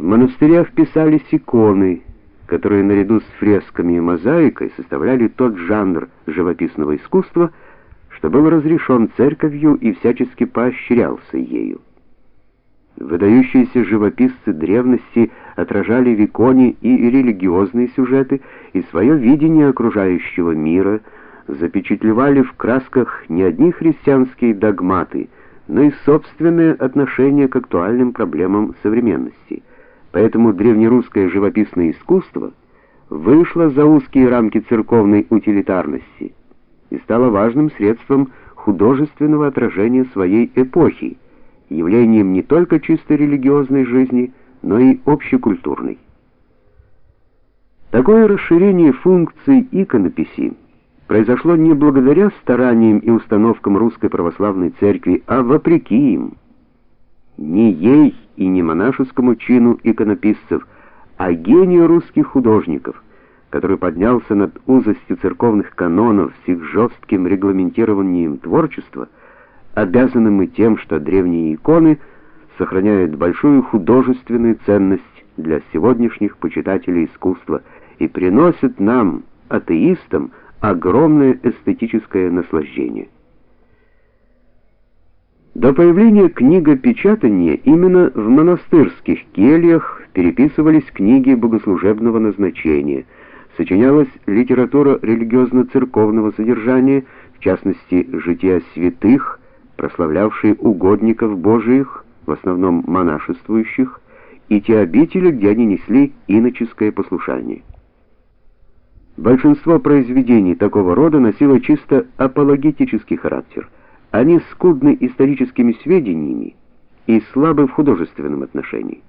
В монастырях писались иконы, которые наряду с фресками и мозаикой составляли тот жанр живописного искусства, что был разрешен церковью и всячески поощрялся ею. Выдающиеся живописцы древности отражали в иконе и религиозные сюжеты, и свое видение окружающего мира, запечатлевали в красках не одни христианские догматы, но и собственное отношение к актуальным проблемам современности. Поэтому древнерусское живописное искусство вышло за узкие рамки церковной утилитарности и стало важным средством художественного отражения своей эпохи явлением не только чисто религиозной жизни, но и общекультурной. Такое расширение функций иконописи произошло не благодаря стараниям и установкам Русской православной церкви, а вопреки им. Не ей и не монашескому чину иконописцев, а гению русских художников, который поднялся над узостью церковных канонов с их жестким регламентированием творчества – обязаны мы тем, что древние иконы сохраняют большую художественную ценность для сегодняшних почитателей искусства и приносят нам, атеистам, огромное эстетическое наслаждение. До появления книгопечатания именно в монастырских кельях переписывались книги богослужебного назначения, сочинялась литература религиозно-церковного содержания, в частности, жития святых, прославлявшие угодников Божиих, в основном монашествующих, и те обители, где они несли иноческое послушание. Большинство произведений такого рода носило чисто апологетический характер. Они скудны историческими сведениями и слабы в художественном отношении.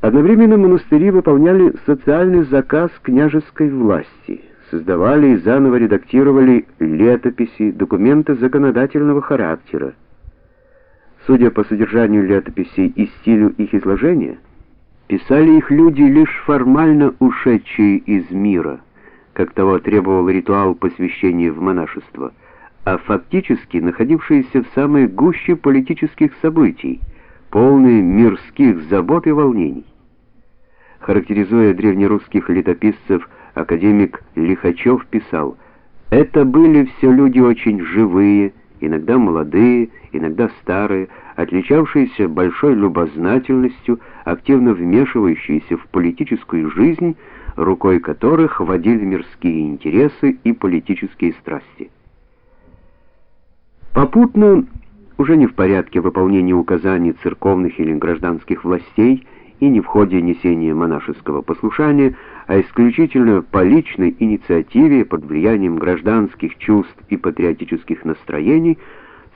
Одновременно монастыри выполняли социальный заказ княжеской власти – создавали и заново редактировали летописи, документы законодательного характера. Судя по содержанию летописей и стилю их изложения, писали их люди лишь формально ушедшие из мира, как того требовал ритуал посвящения в монашество, а фактически находившиеся в самой гуще политических событий, полные мирских забот и волнений. Характеризуя древнерусских летописцев академик Лихачев писал: "Это были все люди очень живые, иногда молодые, иногда старые, отличавшиеся большой любознательностью, активно вмешивающиеся в политическую жизнь, рукой которых водили мирские интересы и политические страсти". Попутно, уже не в порядке выполнения указаний церковных или гражданских властей, и не в ходе несения монашеского послушания, а исключительно по личной инициативе под влиянием гражданских чувств и патриотических настроений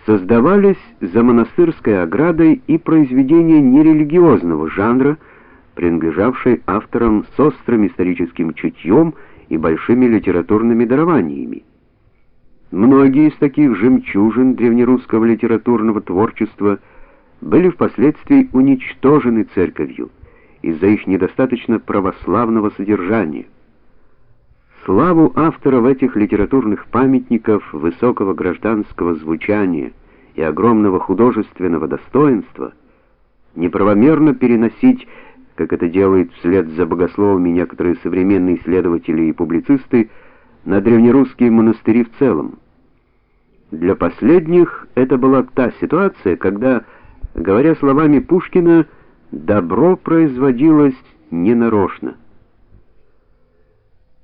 создавались за монастырской оградой и произведения нерелигиозного жанра, принадлежавшие авторам с острым историческим чутьем и большими литературными дарованиями. Многие из таких жемчужин древнерусского литературного творчества – были впоследствии уничтожены церковью из-за их недостаточно православного содержания. Славу авторов этих литературных памятников высокого гражданского звучания и огромного художественного достоинства неправомерно переносить, как это делают вслед за богословами некоторые современные исследователи и публицисты, на древнерусские монастыри в целом. Для последних это была та ситуация, когда Говоря словами Пушкина, добро производилось ненарочно.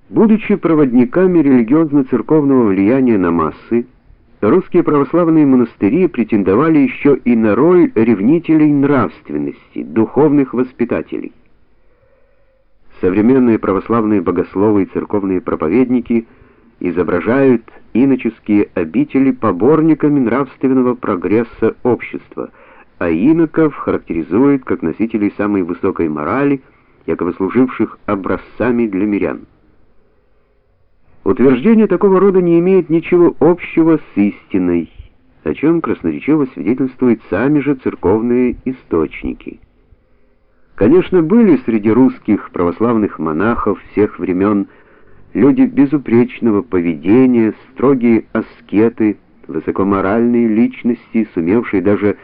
Будучи проводниками религиозно-церковного влияния на массы, русские православные монастыри претендовали еще и на роль ревнителей нравственности, духовных воспитателей. Современные православные богословы и церковные проповедники изображают иноческие обители поборниками нравственного прогресса общества – а иноков характеризует как носителей самой высокой морали, якобы служивших образцами для мирян. Утверждение такого рода не имеет ничего общего с истиной, о чем красноречиво свидетельствуют сами же церковные источники. Конечно, были среди русских православных монахов всех времен люди безупречного поведения, строгие аскеты, высокоморальные личности, сумевшие даже